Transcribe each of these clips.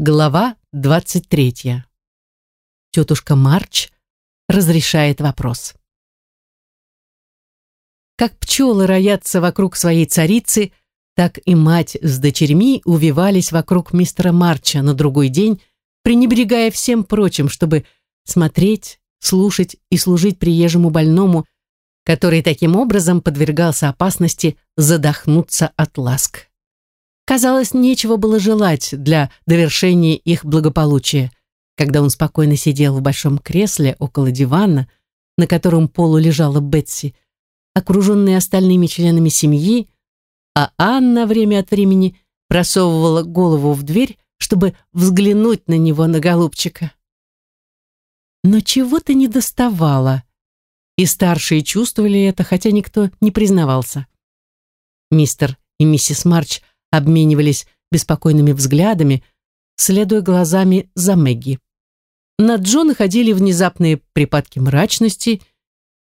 Глава 23. Тетушка Марч разрешает вопрос. Как пчелы роятся вокруг своей царицы, так и мать с дочерьми увивались вокруг мистера Марча на другой день, пренебрегая всем прочим, чтобы смотреть, слушать и служить приезжему больному, который таким образом подвергался опасности задохнуться от ласк. Казалось, нечего было желать для довершения их благополучия, когда он спокойно сидел в большом кресле около дивана, на котором полу лежала Бетси, окруженная остальными членами семьи, а Анна время от времени просовывала голову в дверь, чтобы взглянуть на него, на голубчика. Но чего-то не доставало, и старшие чувствовали это, хотя никто не признавался. Мистер и миссис Марч обменивались беспокойными взглядами, следуя глазами за Мэгги. На Джо находили внезапные припадки мрачности,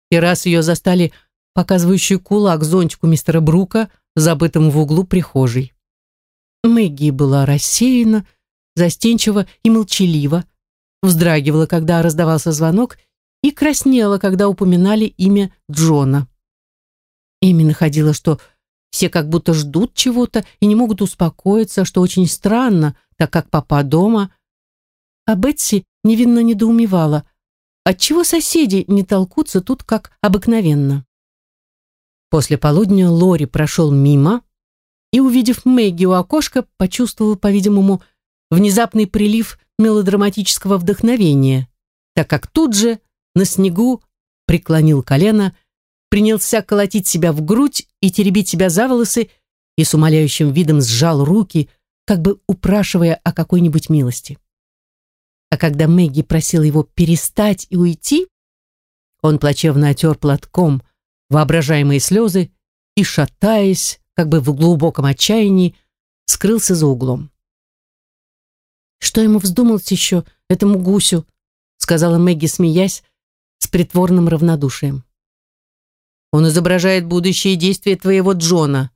и раз ее застали показывающий кулак зонтику мистера Брука, забытым в углу прихожей. Мэгги была рассеяна, застенчива и молчалива, вздрагивала, когда раздавался звонок, и краснела, когда упоминали имя Джона. Эми находила, что все как будто ждут чего-то и не могут успокоиться, что очень странно, так как папа дома. А Бетси невинно недоумевала, отчего соседи не толкутся тут как обыкновенно. После полудня Лори прошел мимо и, увидев Мэгги у окошка, почувствовал, по-видимому, внезапный прилив мелодраматического вдохновения, так как тут же на снегу преклонил колено принялся колотить себя в грудь и теребить себя за волосы и с умоляющим видом сжал руки, как бы упрашивая о какой-нибудь милости. А когда Мэгги просила его перестать и уйти, он плачевно отер платком воображаемые слезы и, шатаясь, как бы в глубоком отчаянии, скрылся за углом. «Что ему вздумалось еще, этому гусю?» сказала Мэгги, смеясь, с притворным равнодушием. Он изображает будущие действия твоего Джона.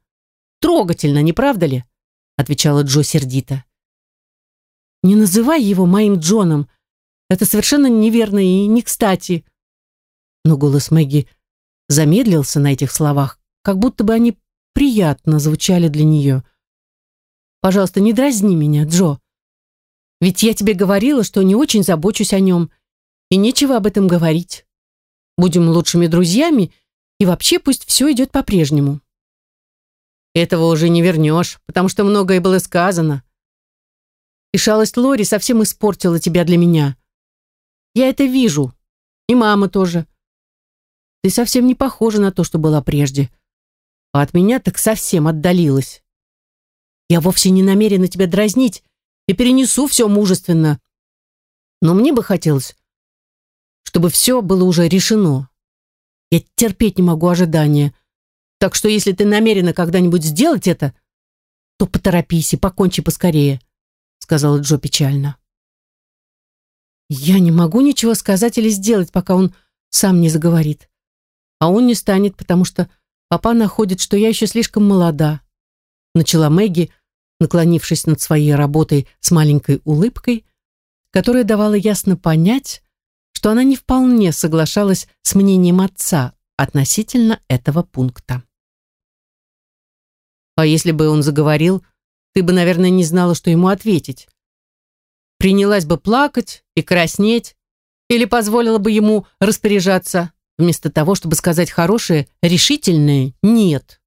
Трогательно, не правда ли? Отвечала Джо сердито. Не называй его моим Джоном. Это совершенно неверно и не кстати. Но голос Мэгги замедлился на этих словах, как будто бы они приятно звучали для нее. Пожалуйста, не дразни меня, Джо. Ведь я тебе говорила, что не очень забочусь о нем, и нечего об этом говорить. Будем лучшими друзьями и вообще пусть все идет по-прежнему. Этого уже не вернешь, потому что многое было сказано. И шалость Лори совсем испортила тебя для меня. Я это вижу. И мама тоже. Ты совсем не похожа на то, что была прежде. А от меня так совсем отдалилась. Я вовсе не намерена тебя дразнить и перенесу все мужественно. Но мне бы хотелось, чтобы все было уже решено. Я терпеть не могу ожидания. Так что если ты намерена когда-нибудь сделать это, то поторопись и покончи поскорее», — сказала Джо печально. «Я не могу ничего сказать или сделать, пока он сам не заговорит. А он не станет, потому что папа находит, что я еще слишком молода», — начала Мэгги, наклонившись над своей работой с маленькой улыбкой, которая давала ясно понять, что она не вполне соглашалась с мнением отца относительно этого пункта. А если бы он заговорил, ты бы, наверное, не знала, что ему ответить. Принялась бы плакать и краснеть, или позволила бы ему распоряжаться, вместо того, чтобы сказать хорошее, решительное «нет».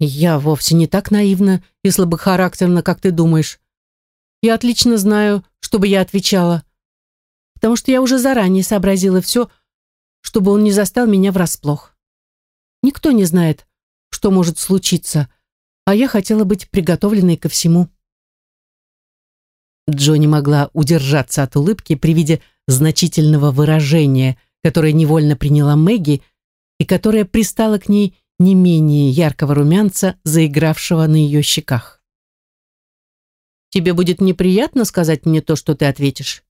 Я вовсе не так наивна и слабохарактерна, как ты думаешь. Я отлично знаю, что бы я отвечала потому что я уже заранее сообразила все, чтобы он не застал меня врасплох. Никто не знает, что может случиться, а я хотела быть приготовленной ко всему. Джо не могла удержаться от улыбки при виде значительного выражения, которое невольно приняла Мэгги и которое пристало к ней не менее яркого румянца, заигравшего на ее щеках. «Тебе будет неприятно сказать мне то, что ты ответишь?»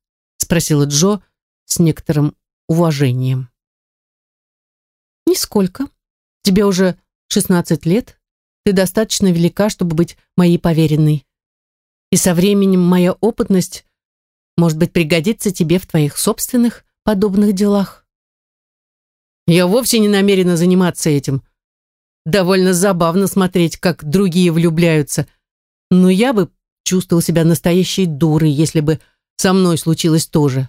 Спросила Джо с некоторым уважением. «Нисколько. Тебе уже шестнадцать лет. Ты достаточно велика, чтобы быть моей поверенной. И со временем моя опытность, может быть, пригодится тебе в твоих собственных подобных делах. Я вовсе не намерена заниматься этим. Довольно забавно смотреть, как другие влюбляются. Но я бы чувствовал себя настоящей дурой, если бы со мной случилось то же,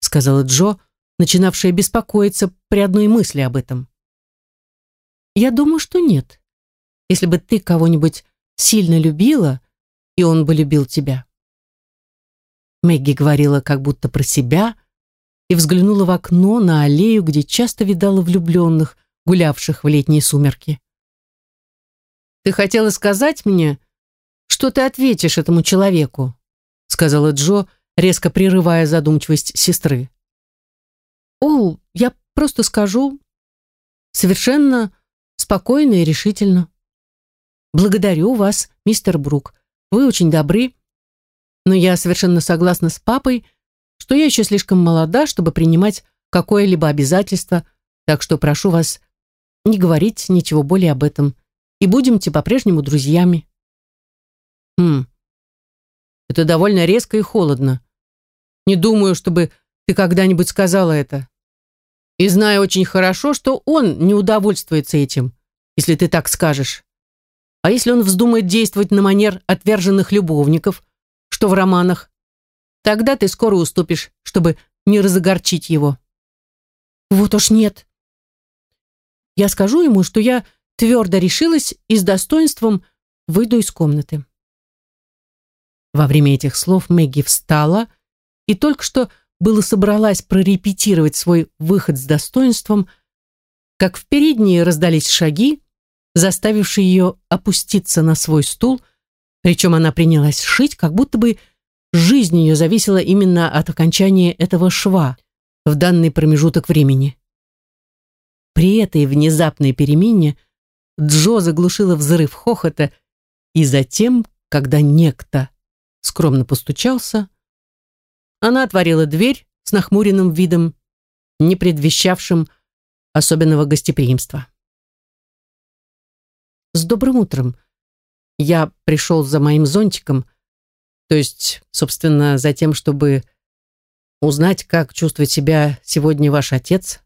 сказала Джо, начинавшая беспокоиться при одной мысли об этом. Я думаю, что нет. Если бы ты кого-нибудь сильно любила, и он бы любил тебя. Мэгги говорила как будто про себя и взглянула в окно на аллею, где часто видала влюбленных, гулявших в летние сумерки. «Ты хотела сказать мне, что ты ответишь этому человеку?» сказала Джо, резко прерывая задумчивость сестры. «О, я просто скажу совершенно спокойно и решительно. Благодарю вас, мистер Брук. Вы очень добры. Но я совершенно согласна с папой, что я еще слишком молода, чтобы принимать какое-либо обязательство, так что прошу вас не говорить ничего более об этом, и будемте по-прежнему друзьями. Хм, это довольно резко и холодно. Не думаю, чтобы ты когда-нибудь сказала это. И знаю очень хорошо, что он не удовольствуется этим, если ты так скажешь. А если он вздумает действовать на манер отверженных любовников, что в романах, тогда ты скоро уступишь, чтобы не разогорчить его. Вот уж нет. Я скажу ему, что я твердо решилась и с достоинством выйду из комнаты. Во время этих слов Мэгги встала и только что было собралась прорепетировать свой выход с достоинством, как в передней раздались шаги, заставившие ее опуститься на свой стул, причем она принялась шить, как будто бы жизнь ее зависела именно от окончания этого шва в данный промежуток времени. При этой внезапной перемене Джо заглушила взрыв хохота, и затем, когда некто скромно постучался, она отворила дверь с нахмуренным видом, не предвещавшим особенного гостеприимства. «С добрым утром. Я пришел за моим зонтиком, то есть, собственно, за тем, чтобы узнать, как чувствует себя сегодня ваш отец»,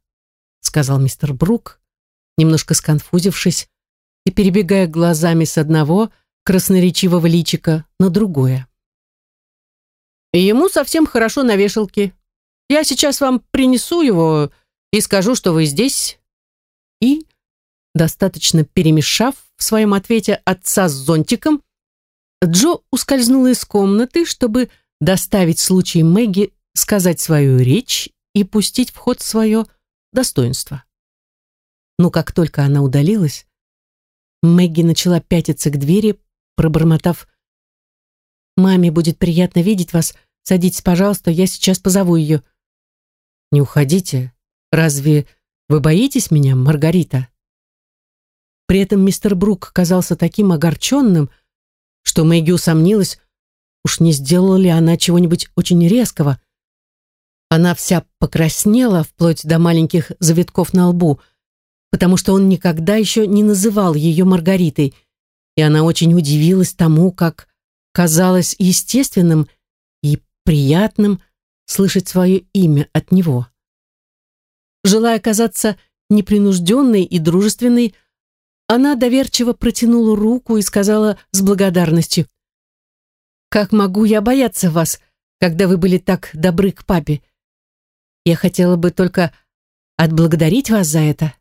сказал мистер Брук, немножко сконфузившись и перебегая глазами с одного красноречивого личика на другое. Ему совсем хорошо на вешалке. Я сейчас вам принесу его и скажу, что вы здесь. И, достаточно перемешав в своем ответе отца с зонтиком, Джо ускользнула из комнаты, чтобы доставить случай Мэгги сказать свою речь и пустить в ход свое достоинство. Но как только она удалилась, Мэгги начала пятиться к двери, пробормотав Маме будет приятно видеть вас. Садитесь, пожалуйста, я сейчас позову ее. Не уходите. Разве вы боитесь меня, Маргарита? При этом мистер Брук казался таким огорченным, что Мэгги усомнилась, уж не сделала ли она чего-нибудь очень резкого. Она вся покраснела, вплоть до маленьких завитков на лбу, потому что он никогда еще не называл ее Маргаритой, и она очень удивилась тому, как казалось естественным и приятным слышать свое имя от него. Желая казаться непринужденной и дружественной, она доверчиво протянула руку и сказала с благодарностью, «Как могу я бояться вас, когда вы были так добры к папе? Я хотела бы только отблагодарить вас за это».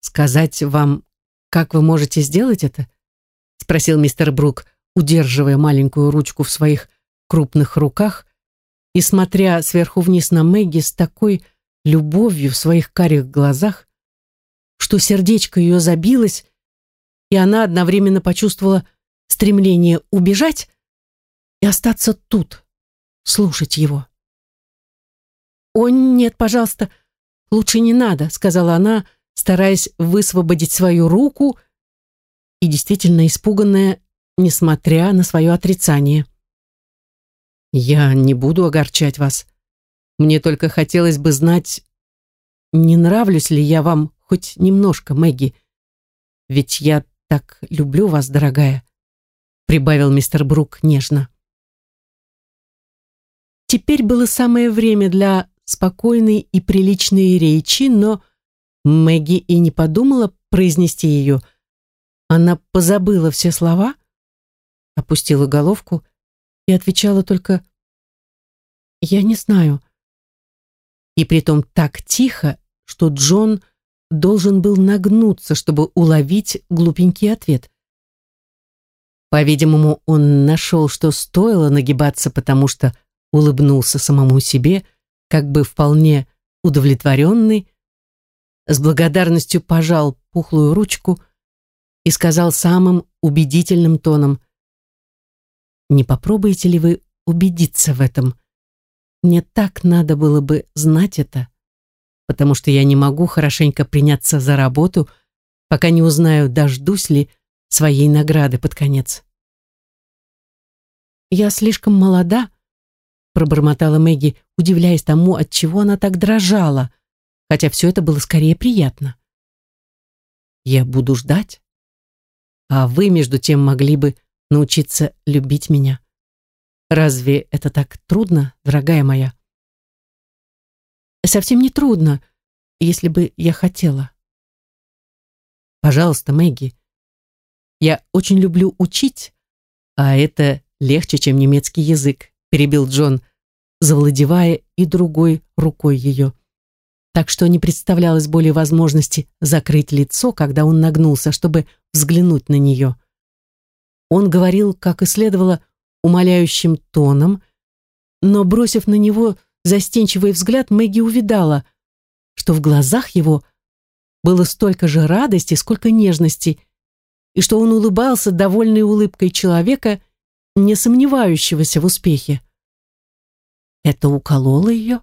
«Сказать вам, как вы можете сделать это?» Спросил мистер Брук, удерживая маленькую ручку в своих крупных руках и смотря сверху вниз на Мэгги с такой любовью в своих карих глазах, что сердечко ее забилось, и она одновременно почувствовала стремление убежать и остаться тут, слушать его. «О, нет, пожалуйста, лучше не надо», — сказала она, стараясь высвободить свою руку и действительно испуганная, несмотря на свое отрицание. «Я не буду огорчать вас. Мне только хотелось бы знать, не нравлюсь ли я вам хоть немножко, Мэгги. Ведь я так люблю вас, дорогая. прибавил мистер Брук нежно. Теперь было самое время для спокойной и приличной речи, но Мэгги и не подумала произнести ее. Она позабыла все слова, опустила головку и отвечала только «Я не знаю». И притом так тихо, что Джон должен был нагнуться, чтобы уловить глупенький ответ. По-видимому, он нашел, что стоило нагибаться, потому что улыбнулся самому себе, как бы вполне удовлетворенный, с благодарностью пожал пухлую ручку и сказал самым убедительным тоном, «Не попробуете ли вы убедиться в этом? Мне так надо было бы знать это, потому что я не могу хорошенько приняться за работу, пока не узнаю, дождусь ли своей награды под конец». «Я слишком молода», пробормотала Мэгги, удивляясь тому, от чего она так дрожала, хотя все это было скорее приятно. «Я буду ждать, а вы, между тем, могли бы научиться любить меня. Разве это так трудно, дорогая моя?» «Совсем не трудно, если бы я хотела». «Пожалуйста, Мэгги, я очень люблю учить, а это легче, чем немецкий язык перебил Джон, завладевая и другой рукой ее. Так что не представлялось более возможности закрыть лицо, когда он нагнулся, чтобы взглянуть на нее. Он говорил, как и следовало, умоляющим тоном, но, бросив на него застенчивый взгляд, Мэгги увидала, что в глазах его было столько же радости, сколько нежности, и что он улыбался довольной улыбкой человека, не сомневающегося в успехе. Это укололо ее?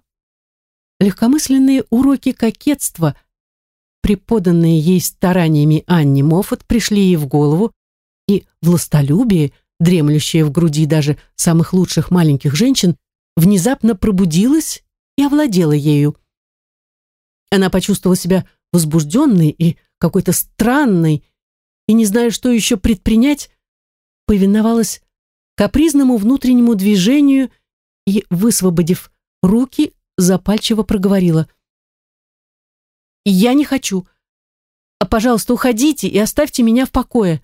Легкомысленные уроки кокетства, преподанные ей стараниями Анни Моффат, пришли ей в голову, и властолюбие, дремлющее в груди даже самых лучших маленьких женщин, внезапно пробудилось и овладело ею. Она почувствовала себя возбужденной и какой-то странной, и, не зная, что еще предпринять, повиновалась капризному внутреннему движению и, высвободив руки, запальчиво проговорила. «Я не хочу. А, пожалуйста, уходите и оставьте меня в покое».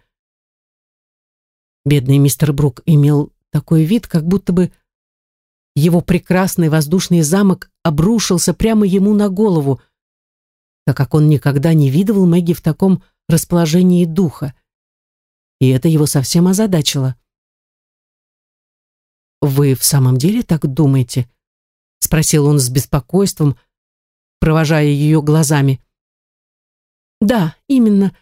Бедный мистер Брук имел такой вид, как будто бы его прекрасный воздушный замок обрушился прямо ему на голову, так как он никогда не видывал Мэгги в таком расположении духа. И это его совсем озадачило. «Вы в самом деле так думаете?» — спросил он с беспокойством, провожая ее глазами. «Да, именно.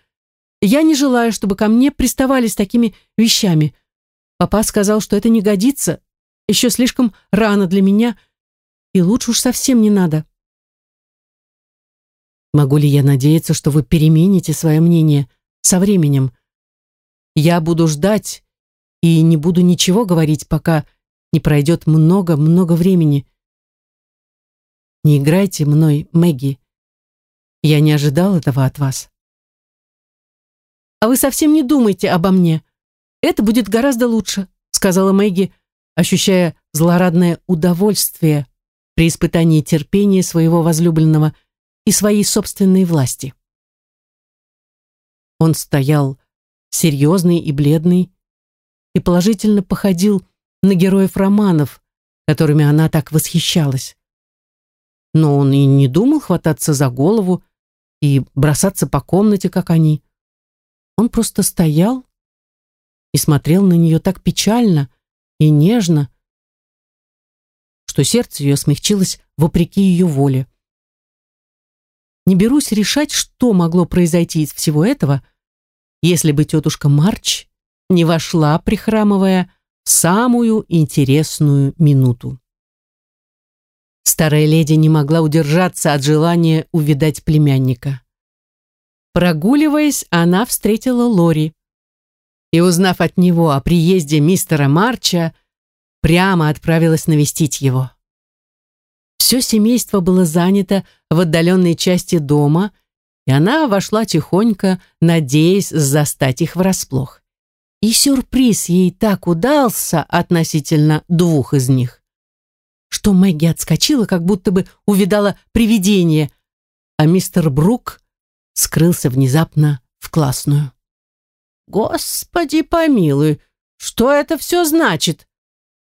Я не желаю, чтобы ко мне приставали с такими вещами. Папа сказал, что это не годится, еще слишком рано для меня, и лучше уж совсем не надо». «Могу ли я надеяться, что вы перемените свое мнение со временем? Я буду ждать и не буду ничего говорить, пока не пройдет много-много времени. Не играйте мной, Мэгги. Я не ожидал этого от вас. А вы совсем не думайте обо мне. Это будет гораздо лучше, сказала Мэгги, ощущая злорадное удовольствие при испытании терпения своего возлюбленного и своей собственной власти. Он стоял серьезный и бледный и положительно походил на героев романов, которыми она так восхищалась. Но он и не думал хвататься за голову и бросаться по комнате, как они. Он просто стоял и смотрел на нее так печально и нежно, что сердце ее смягчилось вопреки ее воле. Не берусь решать, что могло произойти из всего этого, если бы тетушка Марч не вошла, прихрамывая, самую интересную минуту. Старая леди не могла удержаться от желания увидать племянника. Прогуливаясь, она встретила Лори и, узнав от него о приезде мистера Марча, прямо отправилась навестить его. Все семейство было занято в отдаленной части дома, и она вошла тихонько, надеясь застать их врасплох И сюрприз ей так удался относительно двух из них, что Мэгги отскочила, как будто бы увидала привидение, а мистер Брук скрылся внезапно в классную. «Господи помилуй, что это все значит?»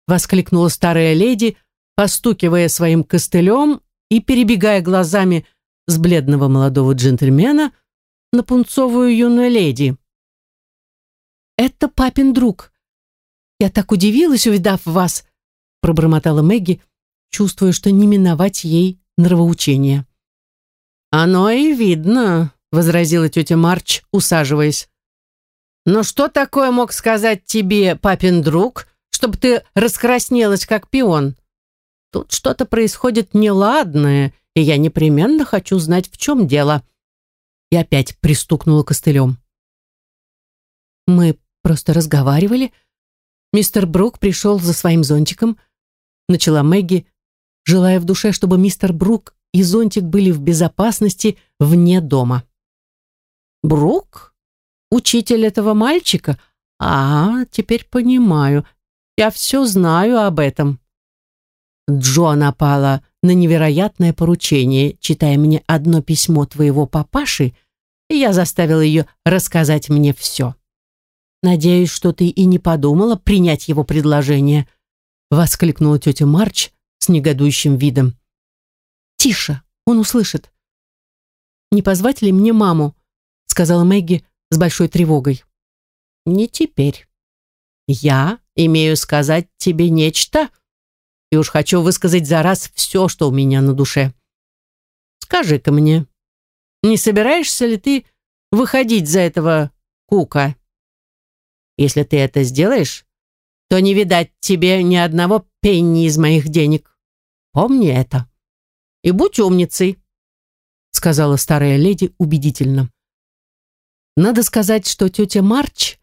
воскликнула старая леди, постукивая своим костылем и перебегая глазами с бледного молодого джентльмена на пунцовую юную леди. «Это папин друг. Я так удивилась, увидав вас», пробормотала Мэгги, чувствуя, что не миновать ей нравоучения. «Оно и видно», — возразила тетя Марч, усаживаясь. «Но что такое мог сказать тебе папин друг, чтобы ты раскраснелась, как пион? Тут что-то происходит неладное, и я непременно хочу знать, в чем дело». И опять пристукнула костылем. «Мы просто разговаривали. Мистер Брук пришел за своим зонтиком», — начала Мэгги, желая в душе, чтобы мистер Брук и зонтик были в безопасности вне дома. «Брук? Учитель этого мальчика? А, теперь понимаю. Я все знаю об этом». Джо напала на невероятное поручение, читая мне одно письмо твоего папаши, и я заставил ее рассказать мне все. Надеюсь, что ты и не подумала принять его предложение, воскликнула тетя Марч с негодующим видом. «Тише, он услышит». «Не позвать ли мне маму?» сказала Мэгги с большой тревогой. «Не теперь. Я имею сказать тебе нечто, и уж хочу высказать за раз все, что у меня на душе. Скажи-ка мне, не собираешься ли ты выходить за этого кука? Если ты это сделаешь, то не видать тебе ни одного пенни из моих денег. Помни это и будь умницей», сказала старая леди убедительно. Надо сказать, что тетя Марч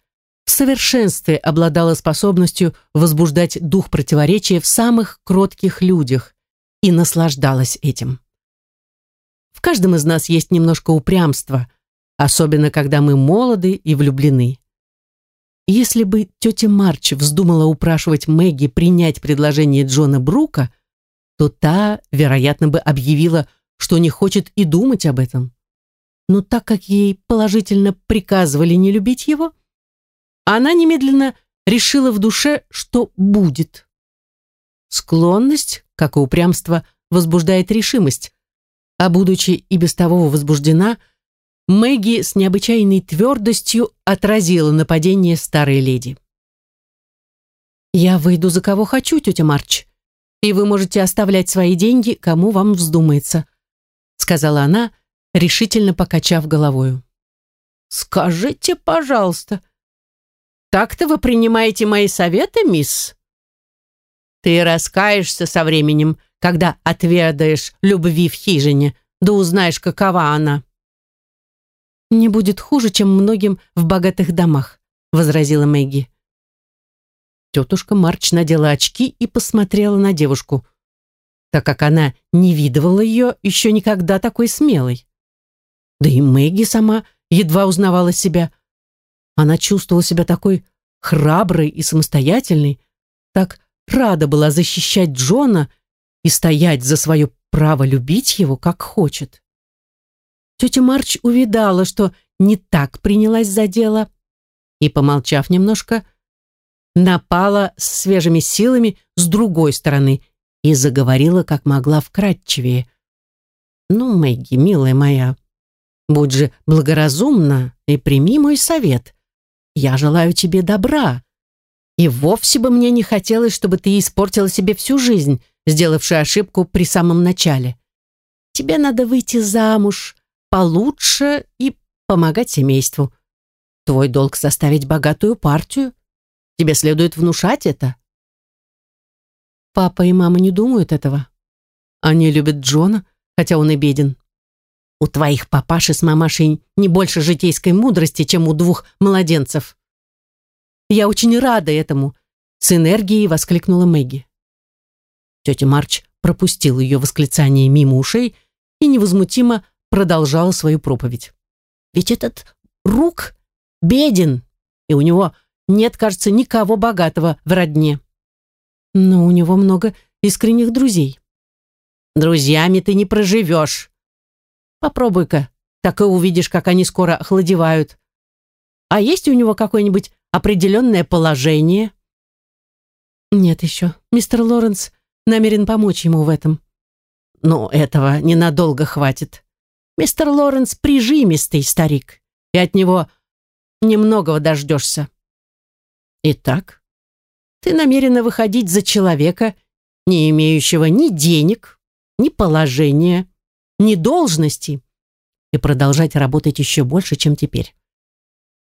в совершенстве обладала способностью возбуждать дух противоречия в самых кротких людях и наслаждалась этим. В каждом из нас есть немножко упрямства, особенно когда мы молоды и влюблены. Если бы тетя Марч вздумала упрашивать Мэгги принять предложение Джона Брука, то та, вероятно, бы объявила, что не хочет и думать об этом. Но так как ей положительно приказывали не любить его, она немедленно решила в душе, что будет. Склонность, как и упрямство, возбуждает решимость, а будучи и без того возбуждена, Мэгги с необычайной твердостью отразила нападение старой леди. «Я выйду за кого хочу, тетя Марч», и вы можете оставлять свои деньги, кому вам вздумается», сказала она, решительно покачав головою. «Скажите, пожалуйста, так-то вы принимаете мои советы, мисс?» «Ты раскаешься со временем, когда отведаешь любви в хижине, да узнаешь, какова она». «Не будет хуже, чем многим в богатых домах», возразила Мэгги. Тетушка Марч надела очки и посмотрела на девушку, так как она не видывала ее еще никогда такой смелой. Да и Мэгги сама едва узнавала себя. Она чувствовала себя такой храброй и самостоятельной, так рада была защищать Джона и стоять за свое право любить его, как хочет. Тетя Марч увидала, что не так принялась за дело, и, помолчав немножко, напала с свежими силами с другой стороны и заговорила как могла вкратчивее. «Ну, Мэгги, милая моя, будь же благоразумна и прими мой совет. Я желаю тебе добра. И вовсе бы мне не хотелось, чтобы ты испортила себе всю жизнь, сделавши ошибку при самом начале. Тебе надо выйти замуж получше и помогать семейству. Твой долг составить богатую партию, Тебе следует внушать это. Папа и мама не думают этого. Они любят Джона, хотя он и беден. У твоих папаши с мамашей не больше житейской мудрости, чем у двух младенцев. Я очень рада этому, с энергией воскликнула Мэгги. Тетя Марч пропустила ее восклицание мимо ушей и невозмутимо продолжала свою проповедь. Ведь этот рук беден, и у него нет, кажется, никого богатого в родне. Но у него много искренних друзей. Друзьями ты не проживешь. Попробуй-ка, так и увидишь, как они скоро охладевают. А есть у него какое-нибудь определенное положение? Нет еще. Мистер Лоренс намерен помочь ему в этом. Но этого ненадолго хватит. Мистер Лоренс прижимистый старик, и от него немногого дождешься. Итак, ты намерена выходить за человека, не имеющего ни денег, ни положения, ни должности, и продолжать работать еще больше, чем теперь.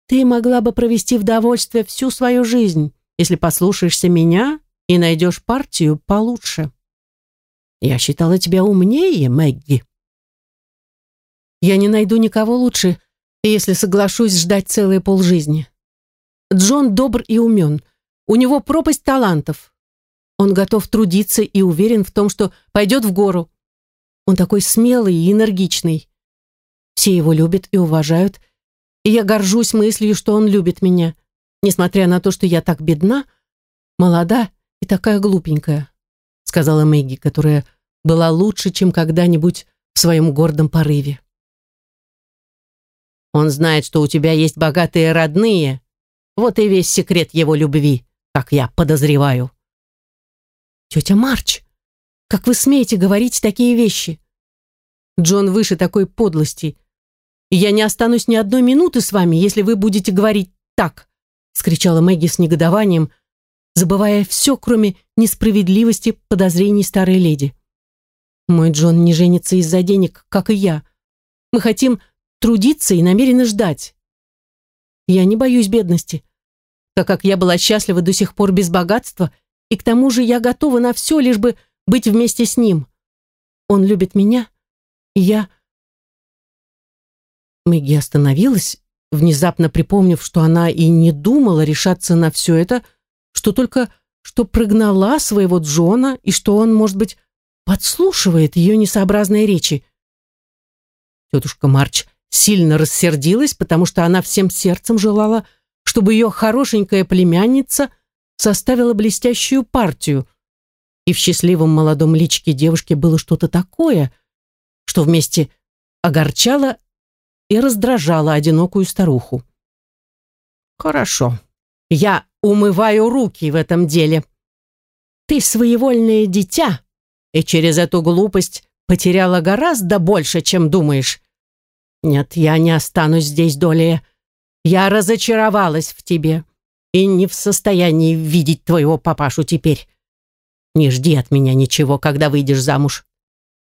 Ты могла бы провести в довольстве всю свою жизнь, если послушаешься меня и найдешь партию получше. Я считала тебя умнее, Мэгги. Я не найду никого лучше, если соглашусь ждать целые полжизни. Джон добр и умен. У него пропасть талантов. Он готов трудиться и уверен в том, что пойдет в гору. Он такой смелый и энергичный. Все его любят и уважают, и я горжусь мыслью, что он любит меня, несмотря на то, что я так бедна, молода и такая глупенькая сказала Мэгги, которая была лучше, чем когда-нибудь в своем гордом порыве. «Он знает, что у тебя есть богатые родные. Вот и весь секрет его любви, как я подозреваю». «Тетя Марч, как вы смеете говорить такие вещи? Джон выше такой подлости. И я не останусь ни одной минуты с вами, если вы будете говорить так», скричала Мэгги с негодованием, забывая все, кроме несправедливости подозрений старой леди. Мой Джон не женится из-за денег, как и я. Мы хотим трудиться и намерены ждать. Я не боюсь бедности, так как я была счастлива до сих пор без богатства, и к тому же я готова на все, лишь бы быть вместе с ним. Он любит меня, и я... Мэгги остановилась, внезапно припомнив, что она и не думала решаться на все это, — что только что прогнала своего Джона и что он, может быть, подслушивает ее несообразные речи. Тетушка Марч сильно рассердилась, потому что она всем сердцем желала, чтобы ее хорошенькая племянница составила блестящую партию, и в счастливом молодом личке девушки было что-то такое, что вместе огорчало и раздражало одинокую старуху. «Хорошо, я умываю руки в этом деле. Ты своевольное дитя, и через эту глупость потеряла гораздо больше, чем думаешь. Нет, я не останусь здесь, Долия. Я разочаровалась в тебе и не в состоянии видеть твоего папашу теперь. Не жди от меня ничего, когда выйдешь замуж.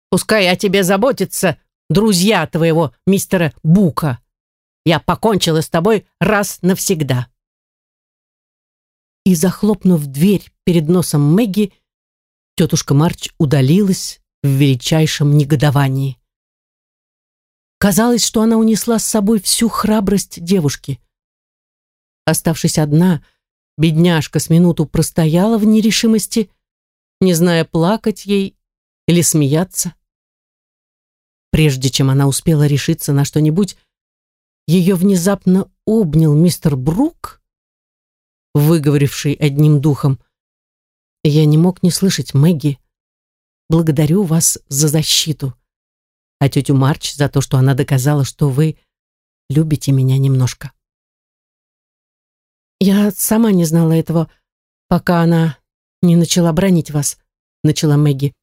Пускай о тебе заботятся друзья твоего мистера Бука. Я покончила с тобой раз навсегда и, захлопнув дверь перед носом Мэгги, тетушка Марч удалилась в величайшем негодовании. Казалось, что она унесла с собой всю храбрость девушки. Оставшись одна, бедняжка с минуту простояла в нерешимости, не зная, плакать ей или смеяться. Прежде чем она успела решиться на что-нибудь, ее внезапно обнял мистер Брук выговоривший одним духом. Я не мог не слышать Мэгги. Благодарю вас за защиту. А тетю Марч за то, что она доказала, что вы любите меня немножко. Я сама не знала этого, пока она не начала бронить вас, начала Мэгги.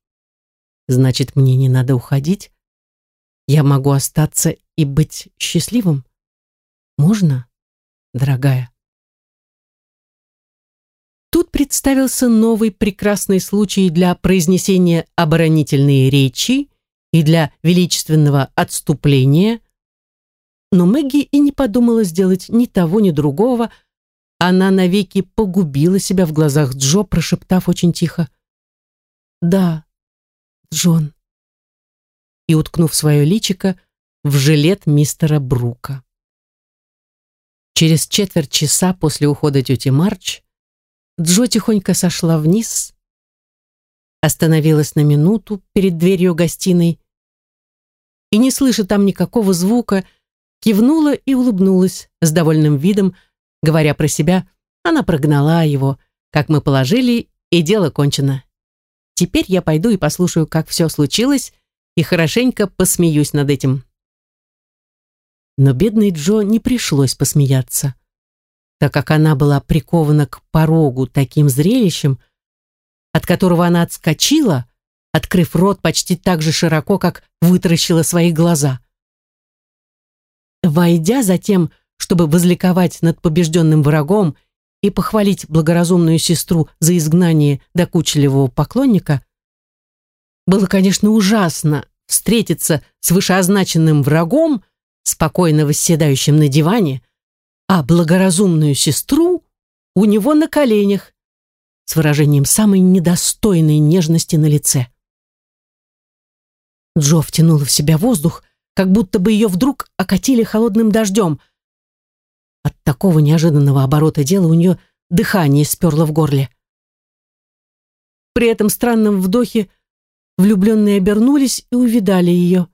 Значит, мне не надо уходить? Я могу остаться и быть счастливым? Можно, дорогая? Тут представился новый прекрасный случай для произнесения оборонительной речи и для величественного отступления. Но Мэгги и не подумала сделать ни того, ни другого. Она навеки погубила себя в глазах Джо, прошептав очень тихо «Да, Джон» и уткнув свое личико в жилет мистера Брука. Через четверть часа после ухода тети Марч Джо тихонько сошла вниз, остановилась на минуту перед дверью гостиной и, не слыша там никакого звука, кивнула и улыбнулась с довольным видом, говоря про себя Она прогнала его, как мы положили, и дело кончено. Теперь я пойду и послушаю, как все случилось, и хорошенько посмеюсь над этим. Но бедной Джо не пришлось посмеяться, так как она была прикована к порогу таким зрелищем, от которого она отскочила, открыв рот почти так же широко, как вытаращила свои глаза. Войдя затем, чтобы возликовать над побежденным врагом и похвалить благоразумную сестру за изгнание докучливого поклонника, было, конечно, ужасно встретиться с вышеозначенным врагом, спокойно восседающим на диване, а благоразумную сестру у него на коленях с выражением самой недостойной нежности на лице. Джо втянула в себя воздух, как будто бы ее вдруг окатили холодным дождем. От такого неожиданного оборота дела у нее дыхание сперло в горле. При этом странном вдохе влюбленные обернулись и увидали ее.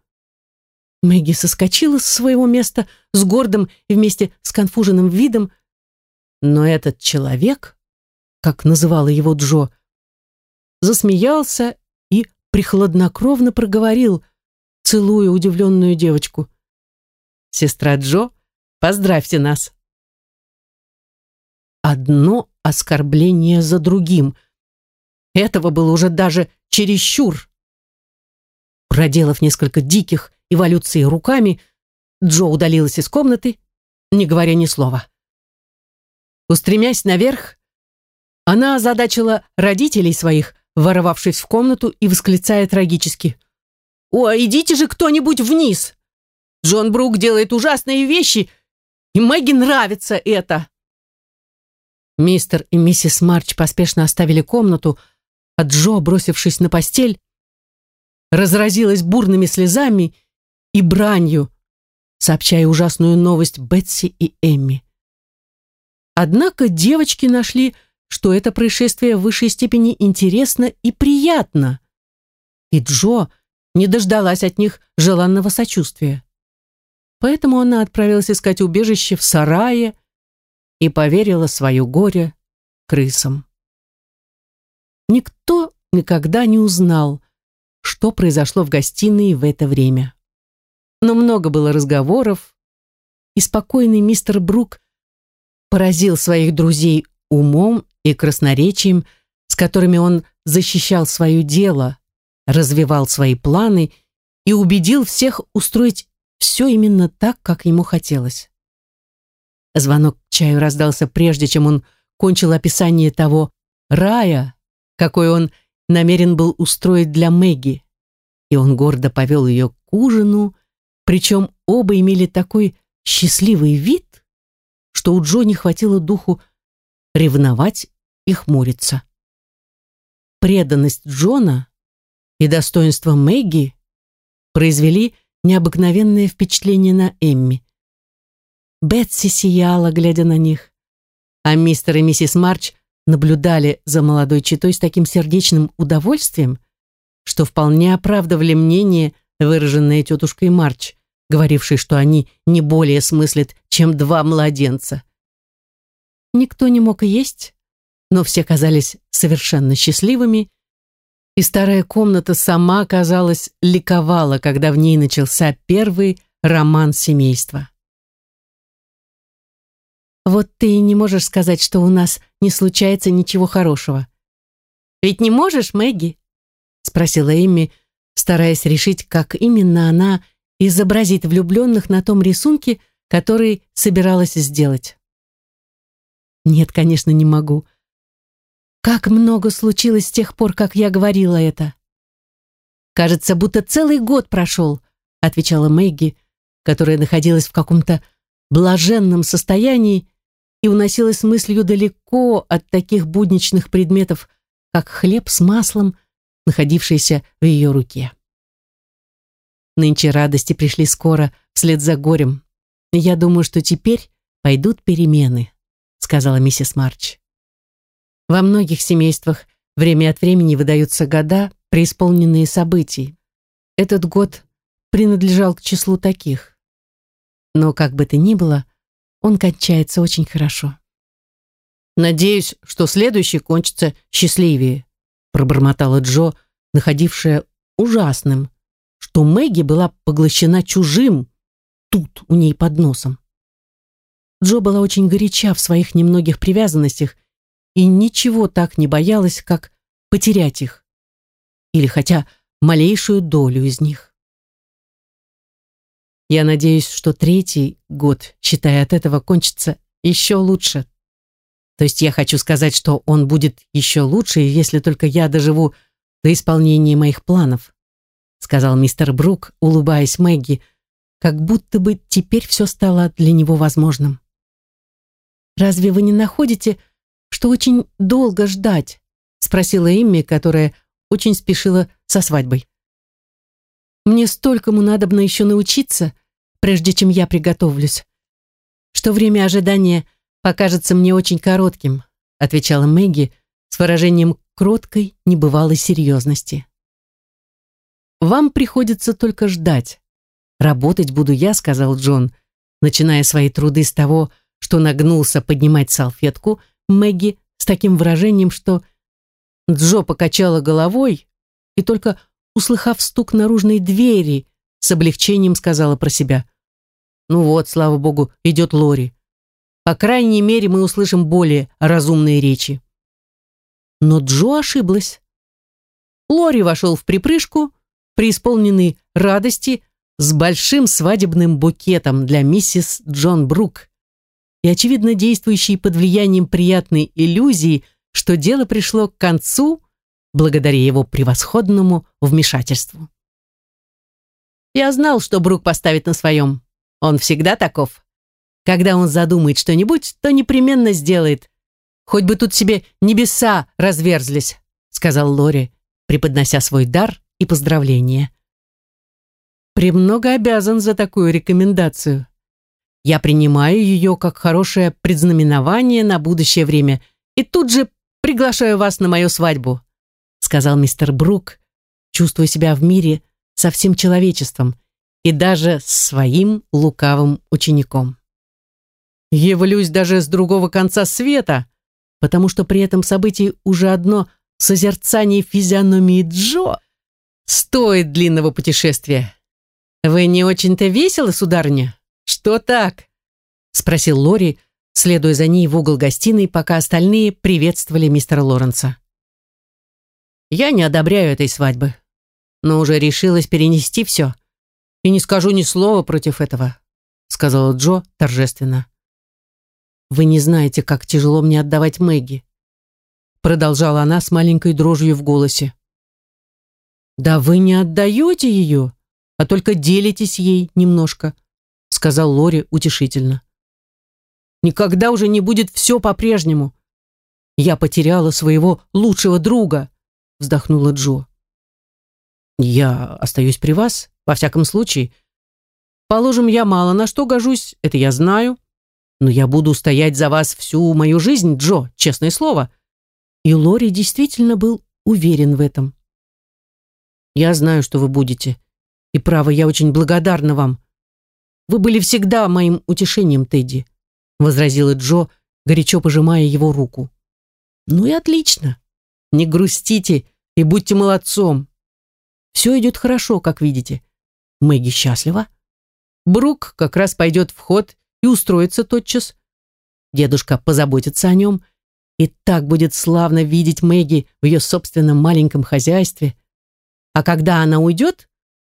Мэгги соскочила с своего места с гордым и вместе с конфуженным видом, но этот человек, как называла его Джо, засмеялся прихладнокровно проговорил, целуя удивленную девочку. «Сестра Джо, поздравьте нас!» Одно оскорбление за другим. Этого было уже даже чересчур. Проделав несколько диких эволюций руками, Джо удалилась из комнаты, не говоря ни слова. Устремясь наверх, она озадачила родителей своих, ворвавшись в комнату и восклицая трагически. «О, идите же кто-нибудь вниз! Джон Брук делает ужасные вещи, и Мэгги нравится это!» Мистер и миссис Марч поспешно оставили комнату, а Джо, бросившись на постель, разразилась бурными слезами и бранью, сообщая ужасную новость Бетси и Эмми. Однако девочки нашли, что это происшествие в высшей степени интересно и приятно. И Джо не дождалась от них желанного сочувствия. Поэтому она отправилась искать убежище в сарае и поверила свое горе крысам. Никто никогда не узнал, что произошло в гостиной в это время. Но много было разговоров, и спокойный мистер Брук поразил своих друзей умом и красноречием, с которыми он защищал свое дело, развивал свои планы и убедил всех устроить все именно так, как ему хотелось. Звонок к чаю раздался прежде, чем он кончил описание того рая, какой он намерен был устроить для Мэгги. И он гордо повел ее к ужину, причем оба имели такой счастливый вид, что у Джо не хватило духу ревновать и хмуриться. Преданность Джона и достоинство Мэгги произвели необыкновенное впечатление на Эмми. Бетси сияла, глядя на них, а мистер и миссис Марч наблюдали за молодой читой с таким сердечным удовольствием, что вполне оправдывали мнение, выраженное тетушкой Марч, говорившей, что они не более смыслят, чем два младенца. Никто не мог есть, но все казались совершенно счастливыми, и старая комната сама, казалось, ликовала, когда в ней начался первый роман семейства. Вот ты и не можешь сказать, что у нас не случается ничего хорошего. Ведь не можешь, Мэгги? Спросила Эмми, стараясь решить, как именно она изобразит влюбленных на том рисунке, который собиралась сделать. Нет, конечно, не могу. Как много случилось с тех пор, как я говорила это. Кажется, будто целый год прошел, отвечала Мэгги, которая находилась в каком-то блаженном состоянии и уносилась мыслью далеко от таких будничных предметов, как хлеб с маслом, находившийся в ее руке. Нынче радости пришли скоро, вслед за горем. Я думаю, что теперь пойдут перемены, сказала миссис Марч. Во многих семействах время от времени выдаются года, преисполненные событий. Этот год принадлежал к числу таких. Но как бы то ни было, он кончается очень хорошо. Надеюсь, что следующий кончится счастливее, пробормотала Джо, находившая ужасным, что Мэгги была поглощена чужим тут, у ней под носом. Джо была очень горяча в своих немногих привязанностях и ничего так не боялась, как потерять их. Или хотя малейшую долю из них. Я надеюсь, что третий год, считая от этого, кончится еще лучше. То есть я хочу сказать, что он будет еще лучше, если только я доживу до исполнения моих планов, сказал мистер Брук, улыбаясь Мэгги, как будто бы теперь все стало для него возможным. «Разве вы не находите, что очень долго ждать?» спросила Эмми, которая очень спешила со свадьбой. «Мне столькому надобно еще научиться, прежде чем я приготовлюсь, что время ожидания покажется мне очень коротким», отвечала Мэгги с выражением кроткой, небывалой серьезности. «Вам приходится только ждать. Работать буду я», сказал Джон, начиная свои труды с того, что нагнулся поднимать салфетку Мэгги с таким выражением, что Джо покачала головой и только услыхав стук наружной двери, с облегчением сказала про себя. «Ну вот, слава богу, идет Лори. По крайней мере, мы услышим более разумные речи». Но Джо ошиблась. Лори вошел в припрыжку, преисполненный радости, с большим свадебным букетом для миссис Джон Брук и, очевидно, действующий под влиянием приятной иллюзии, что дело пришло к концу благодаря его превосходному вмешательству. Я знал, что Брук поставит на своем. Он всегда таков. Когда он задумает что-нибудь, то непременно сделает. Хоть бы тут себе небеса разверзлись, сказал Лори, преподнося свой дар и поздравления. «Премного обязан за такую рекомендацию. Я принимаю ее как хорошее предзнаменование на будущее время и тут же приглашаю вас на мою свадьбу», сказал мистер Брук, чувствуя себя в мире со всем человечеством и даже с своим лукавым учеником. Явлюсь даже с другого конца света, потому что при этом событии уже одно созерцание физиономии Джо стоит длинного путешествия. Вы не очень-то веселы, сударыня? Что так? Спросил Лори, следуя за ней в угол гостиной, пока остальные приветствовали мистера Лоренса. Я не одобряю этой свадьбы, но уже решилась перенести все. И не скажу ни слова против этого, сказала Джо торжественно. Вы не знаете, как тяжело мне отдавать Мэгги, продолжала она с маленькой дрожью в голосе. Да вы не отдаете ее, а только делитесь ей немножко, сказал Лори утешительно. Никогда уже не будет все по-прежнему. Я потеряла своего лучшего друга, вздохнула Джо. Я остаюсь при вас, во всяком случае. Положим, я мало на что гожусь, это я знаю, но я буду стоять за вас всю мою жизнь, Джо, честное слово. И Лори действительно был уверен в этом. Я знаю, что вы будете. И право, я очень благодарна вам. Вы были всегда моим утешением, Тедди возразила Джо, горячо пожимая его руку. Ну и отлично. Не грустите и будьте молодцом. Все идет хорошо, как видите. Мэгги счастлива. Брук как раз пойдет в ход и устроится тотчас. Дедушка позаботится о нем. И так будет славно видеть Мэгги в ее собственном маленьком хозяйстве. А когда она уйдет,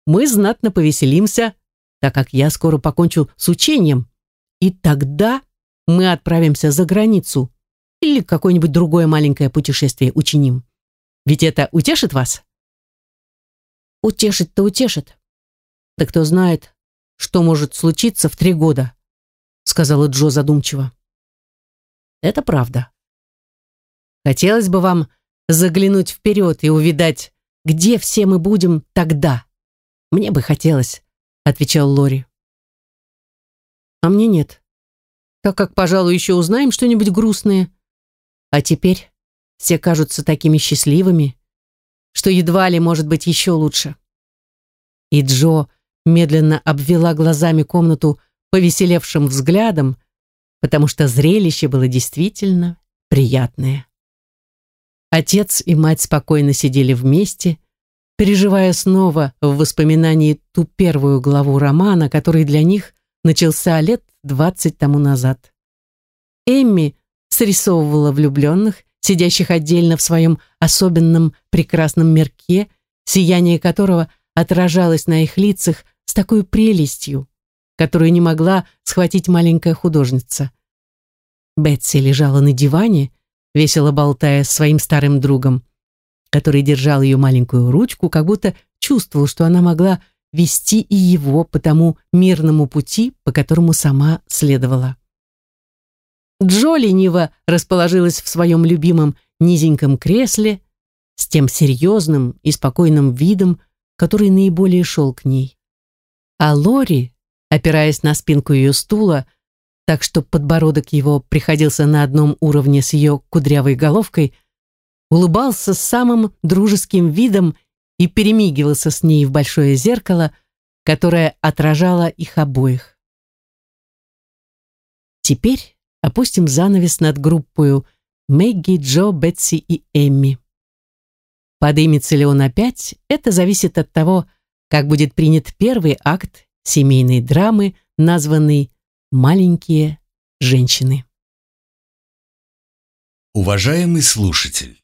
мы знатно повеселимся, так как я скоро покончу с учением. И тогда мы отправимся за границу или какое-нибудь другое маленькое путешествие учиним. Ведь это утешит вас? Утешит-то утешит. Да кто знает, что может случиться в три года, сказала Джо задумчиво. Это правда. Хотелось бы вам заглянуть вперед и увидать, где все мы будем тогда. Мне бы хотелось, отвечал Лори. А мне нет так как, пожалуй, еще узнаем что-нибудь грустное. А теперь все кажутся такими счастливыми, что едва ли может быть еще лучше. И Джо медленно обвела глазами комнату повеселевшим взглядом, потому что зрелище было действительно приятное. Отец и мать спокойно сидели вместе, переживая снова в воспоминании ту первую главу романа, который для них начался лет двадцать тому назад. Эмми срисовывала влюбленных, сидящих отдельно в своем особенном прекрасном мерке, сияние которого отражалось на их лицах с такой прелестью, которую не могла схватить маленькая художница. Бетси лежала на диване, весело болтая с своим старым другом, который держал ее маленькую ручку, как будто чувствовал, что она могла вести и его по тому мирному пути, по которому сама следовала. Джо лениво расположилась в своем любимом низеньком кресле с тем серьезным и спокойным видом, который наиболее шел к ней. А Лори, опираясь на спинку ее стула, так что подбородок его приходился на одном уровне с ее кудрявой головкой, улыбался с самым дружеским видом и перемигивался с ней в большое зеркало, которое отражало их обоих. Теперь опустим занавес над группою Мэгги, Джо, Бетси и Эмми. Подымется ли он опять, это зависит от того, как будет принят первый акт семейной драмы, названный «Маленькие женщины». Уважаемый слушатель,